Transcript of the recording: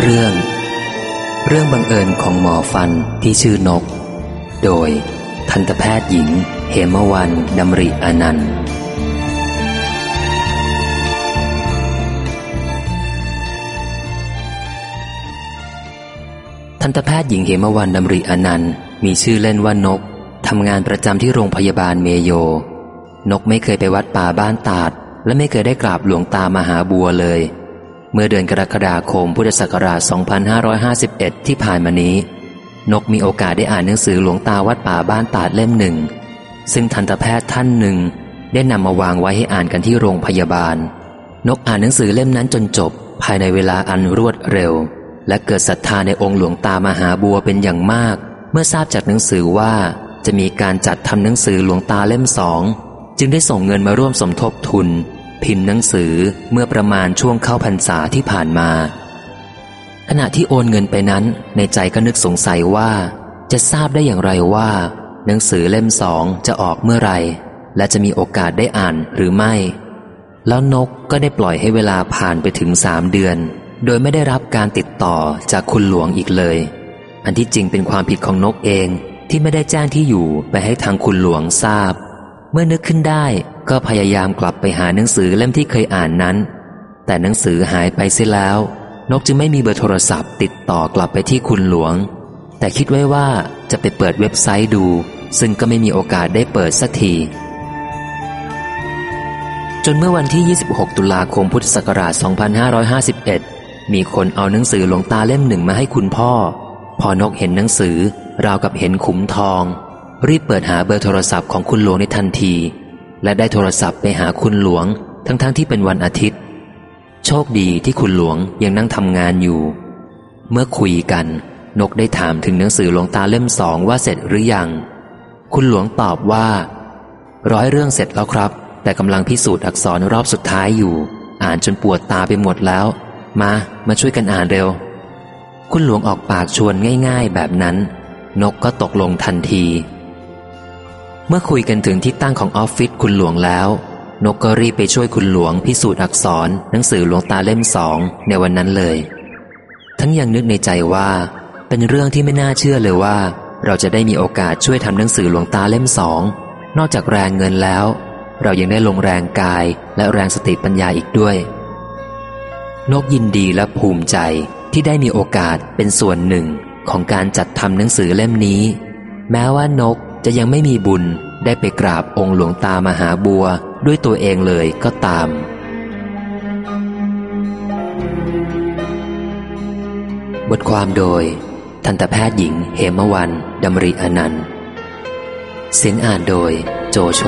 เรื่อง เรื่องบังเอิญของหมอฟันที่ชื่อนก โดย ทันตแพทย์หญิง เหมวันดำริอนันต์ ทันตแพทย์หญิงเหมวันดำริอนันต์ มีชื่อเล่นว่านกทำงานประจำที่โรงพยาบาลเมโย นกไม่เคยไปวัดป่าบ้านตาด และไม่เคยได้กราบหลวงตามหาบัวเลย เมื่อเดือนกรกฎาคมพุทธศักราช 2551 ที่ผ่านมานี้ นกมีโอกาสได้อ่านหนังสือหลวงตาวัดป่าบ้านตาดเล่มหนึ่ง ซึ่งทันตแพทย์ท่านหนึ่ง ได้นำมาวางไว้ให้อ่านกันที่โรงพยาบาล นกอ่านหนังสือเล่มนั้นจนจบ ภายในเวลาอันรวดเร็ว และเกิดศรัทธาในองค์หลวงตามหาบัวเป็นอย่างมาก เมื่อทราบจากหนังสือว่าจะมีการจัดทำหนังสือหลวงตาเล่มสองจึงได้ส่งเงินมาร่วมสมทบทุน พิมพ์หนังสือเมื่อประมาณช่วงเข้าพรรษาที่ผ่านมา ขณะที่โอนเงินไปนั้นในใจก็นึกสงสัยว่า จะทราบได้อย่างไรว่า หนังสือเล่มสองจะออกเมื่อไรและจะมีโอกาสได้อ่านหรือไม่ แล้วนกก็ได้ปล่อยให้เวลาผ่านไปถึงสามเดือน โดยไม่ได้รับการติดต่อจากคุณหลวงอีกเลย อันที่จริงเป็นความผิดของนกเองที่ไม่ได้แจ้งที่อยู่ไปให้ทางคุณหลวงทราบ เมื่อนึกขึ้นได้ก็พยายามกลับไปหาหนังสือเล่มที่เคยอ่านนั้น แต่หนังสือหายไปเสียแล้ว นกจึงไม่มีเบอร์โทรศัพท์ ติดต่อกลับไปที่คุณหลวง แต่คิดไว้ว่าจะไปเปิดเว็บไซต์ดู ซึ่งก็ไม่มีโอกาสได้เปิดสักที จนเมื่อวันที่ 26 ตุลาคมพุทธศักราช 2551 มีคนเอาหนังสือหลวงตาเล่มหนึ่งมาให้คุณพ่อ พอนกเห็นหนังสือราวกับเห็นขุมทอง รีบเปิดหาเบอร์โทรศัพท์ของคุณหลวงในทันที และได้โทรศัพท์ไปหาคุณหลวง ทั้งๆทที่เป็นวันอาทิตย์ โชคดีที่คุณหลวงยังนั่งทำงานอยู่ เมื่อคุยกัน นกได้ถามถึงหนังสือหลวงตาเล่มสองว่าเสร็จหรือยัง คุณหลวงตอบว่า ร้อยเรื่องเสร็จแล้วครับ แต่กำลังพิสูจน์อักษรรอบสุดท้ายอยู่ อ่านจนปวดตาไปหมดแล้ว มา มาช่วยกันอ่านเร็ว คุณหลวงออกปากชวนง่าย ๆ แบบนั้น นกก็ตกลงทันที เมื่อคุยกันถึงที่ตั้งของออฟฟิศคุณหลวงแล้ว นกก็รีบไปช่วยคุณหลวงพิสูจน์อักษร หนังสือหลวงตาเล่มสองในวันนั้นเลย ทั้งยังนึกในใจว่า เป็นเรื่องที่ไม่น่าเชื่อเลยว่า เราจะได้มีโอกาสช่วยทำหนังสือหลวงตาเล่มสองนอกจากแรงเงินแล้ว เรายังได้ลงแรงกายและแรงสติปัญญาอีกด้วย นกยินดีและภูมิใจที่ได้มีโอกาสเป็นส่วนหนึ่งของการจัดทำหนังสือเล่มนี้ แม้ว่านก จะยังไม่มีบุญได้ไปกราบองค์หลวงตามหาบัวด้วยตัวเองเลยก็ตาม บทความโดย ทันตแพทย์หญิงเหมวันดำริอนันต์ เสียงอ่านโดยโจโฉ